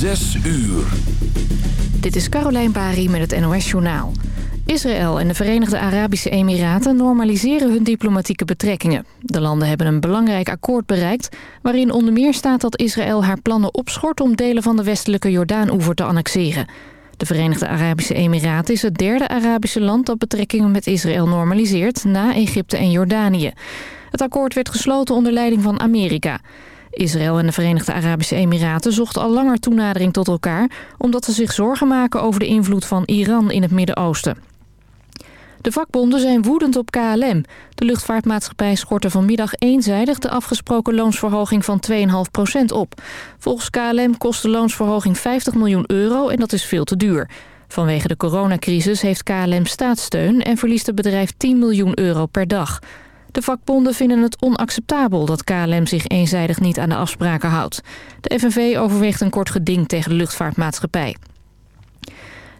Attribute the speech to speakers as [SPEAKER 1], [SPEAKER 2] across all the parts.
[SPEAKER 1] Zes uur.
[SPEAKER 2] Dit is Carolijn Bari met het NOS Journaal. Israël en de Verenigde Arabische Emiraten normaliseren hun diplomatieke betrekkingen. De landen hebben een belangrijk akkoord bereikt... waarin onder meer staat dat Israël haar plannen opschort... om delen van de westelijke Jordaan-oever te annexeren. De Verenigde Arabische Emiraten is het derde Arabische land... dat betrekkingen met Israël normaliseert, na Egypte en Jordanië. Het akkoord werd gesloten onder leiding van Amerika... Israël en de Verenigde Arabische Emiraten zochten al langer toenadering tot elkaar... omdat ze zich zorgen maken over de invloed van Iran in het Midden-Oosten. De vakbonden zijn woedend op KLM. De luchtvaartmaatschappij schortte vanmiddag eenzijdig de afgesproken loonsverhoging van 2,5% op. Volgens KLM kost de loonsverhoging 50 miljoen euro en dat is veel te duur. Vanwege de coronacrisis heeft KLM staatssteun en verliest het bedrijf 10 miljoen euro per dag. De vakbonden vinden het onacceptabel dat KLM zich eenzijdig niet aan de afspraken houdt. De FNV overweegt een kort geding tegen de luchtvaartmaatschappij.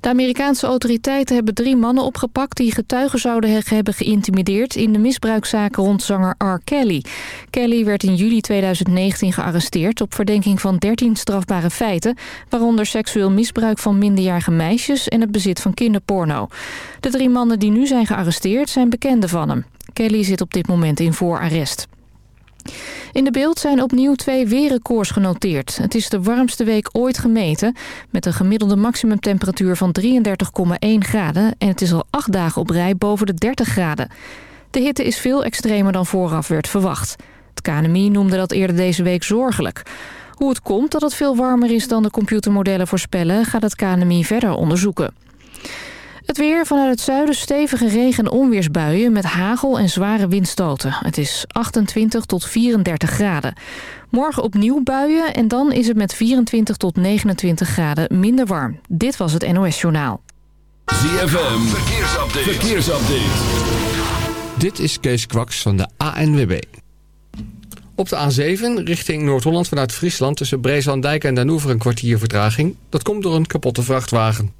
[SPEAKER 2] De Amerikaanse autoriteiten hebben drie mannen opgepakt... die getuigen zouden hebben geïntimideerd in de misbruikzaken rond zanger R. Kelly. Kelly werd in juli 2019 gearresteerd op verdenking van 13 strafbare feiten... waaronder seksueel misbruik van minderjarige meisjes en het bezit van kinderporno. De drie mannen die nu zijn gearresteerd zijn bekenden van hem. Kelly zit op dit moment in voorarrest. In de beeld zijn opnieuw twee weerrecords genoteerd. Het is de warmste week ooit gemeten... met een gemiddelde maximumtemperatuur van 33,1 graden... en het is al acht dagen op rij boven de 30 graden. De hitte is veel extremer dan vooraf werd verwacht. Het KNMI noemde dat eerder deze week zorgelijk. Hoe het komt dat het veel warmer is dan de computermodellen voorspellen... gaat het KNMI verder onderzoeken. Het weer vanuit het zuiden stevige regen- en onweersbuien met hagel en zware windstoten. Het is 28 tot 34 graden. Morgen opnieuw buien en dan is het met 24 tot 29 graden minder warm. Dit was het NOS Journaal.
[SPEAKER 1] ZFM, verkeersupdate. verkeersupdate.
[SPEAKER 3] Dit is Kees Kwaks van de ANWB. Op de A7 richting Noord-Holland vanuit Friesland... tussen Breeslanddijk en Danoever een kwartier vertraging. Dat komt door een kapotte vrachtwagen.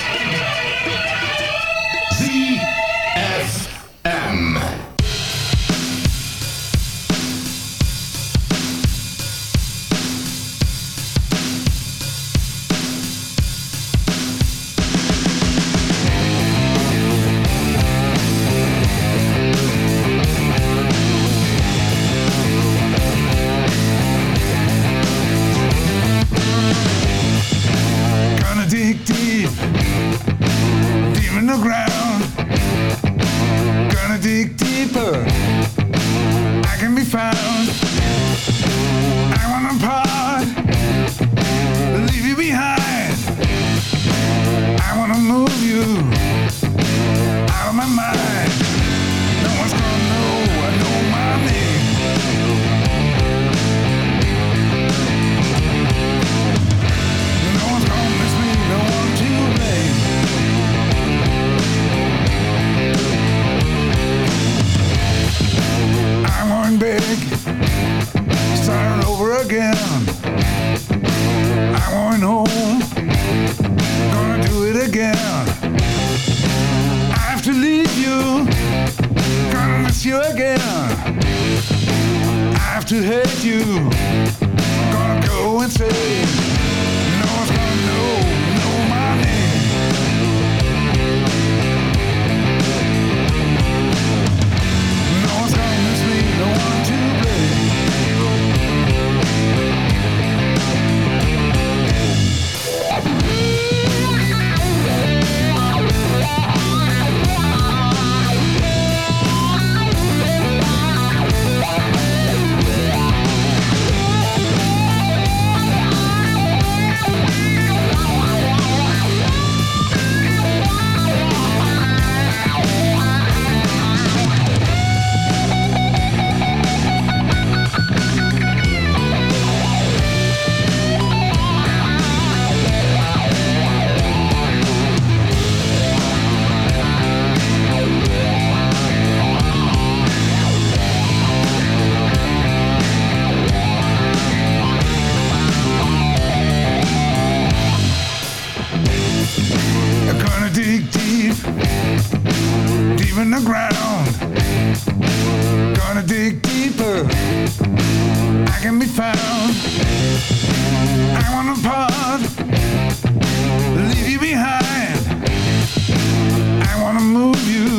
[SPEAKER 4] in the ground. Gonna dig deeper. I
[SPEAKER 5] can be found. I wanna part. Leave you behind. I wanna move you.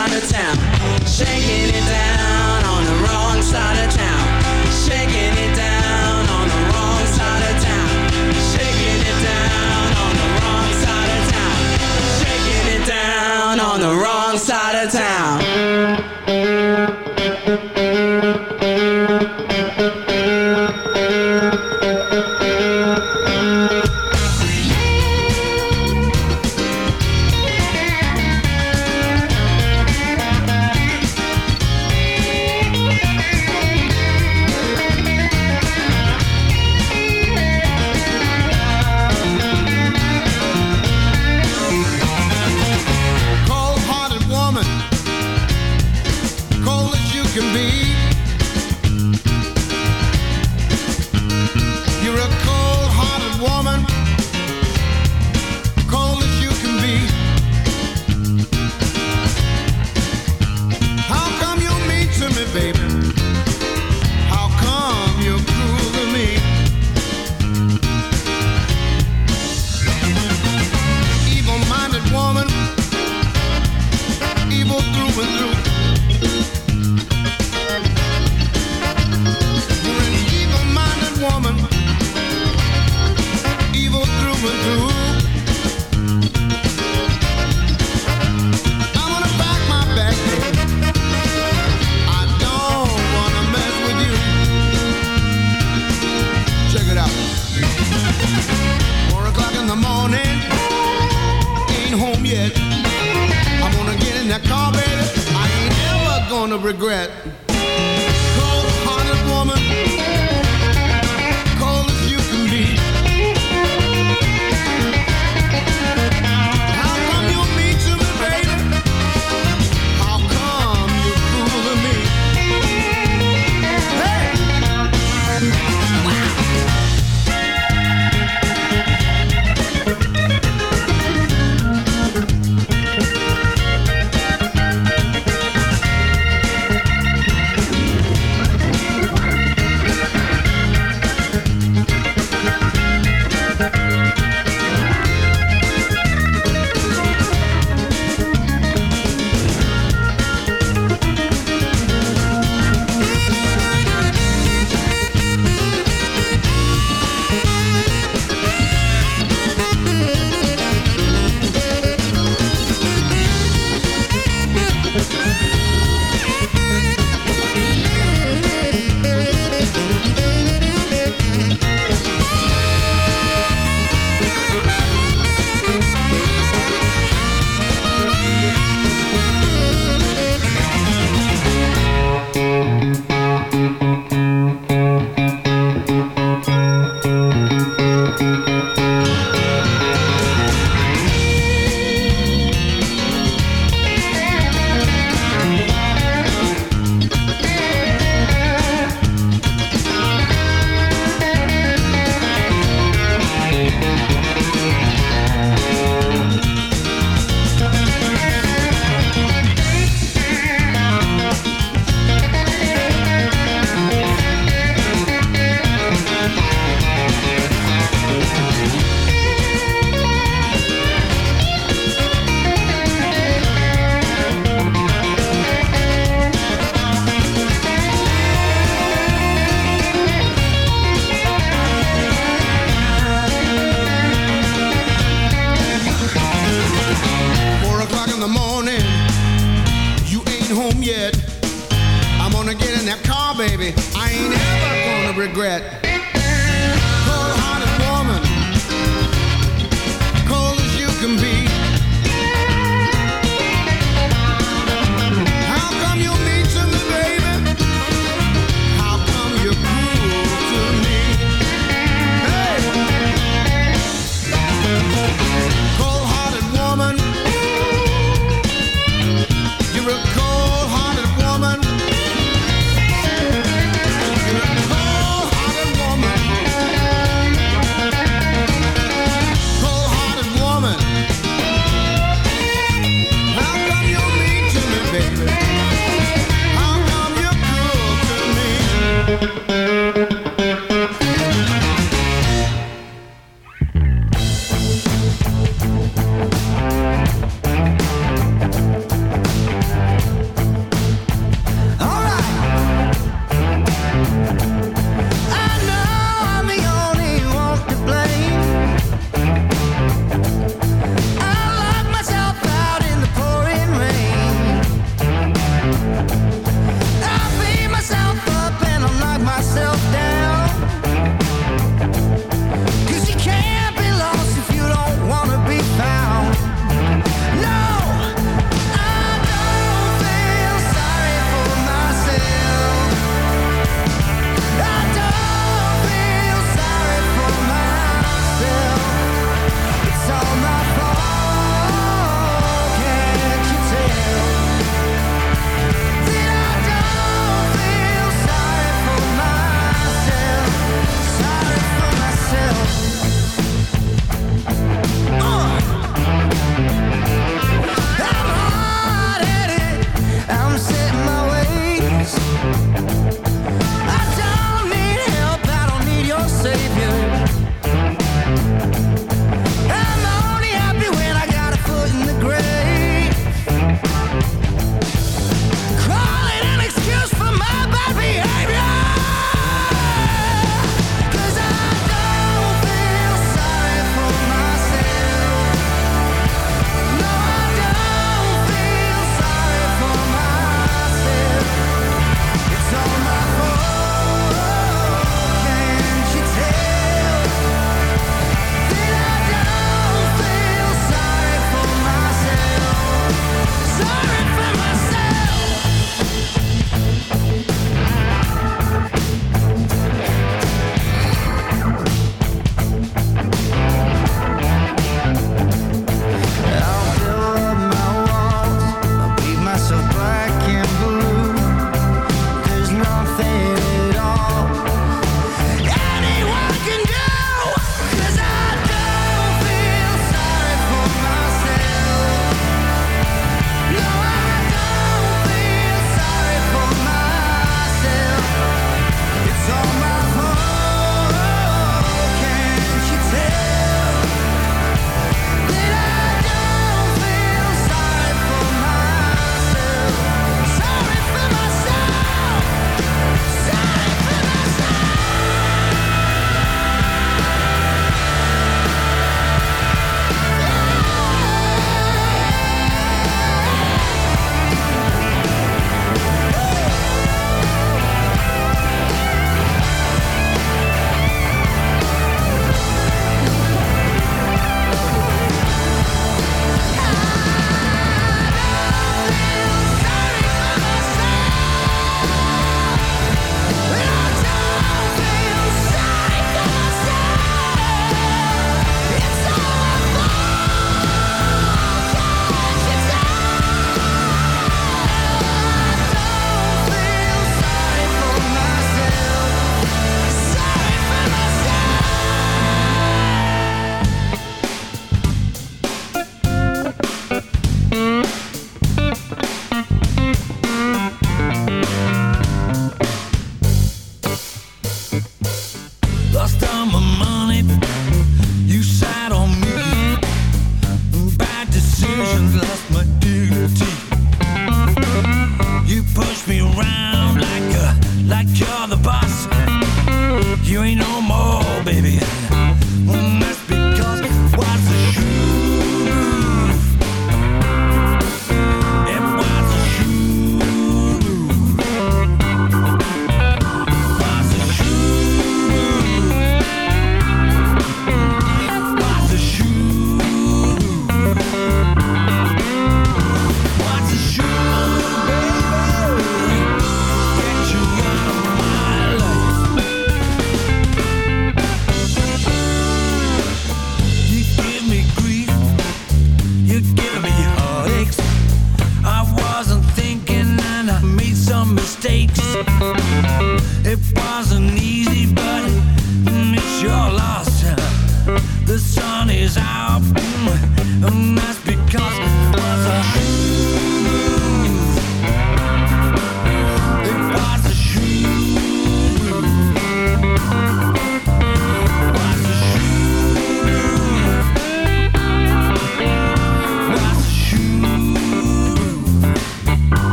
[SPEAKER 6] Chinatown, shaking it
[SPEAKER 7] down.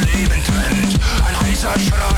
[SPEAKER 7] Leben
[SPEAKER 1] trennt. Ein heißer Schrei.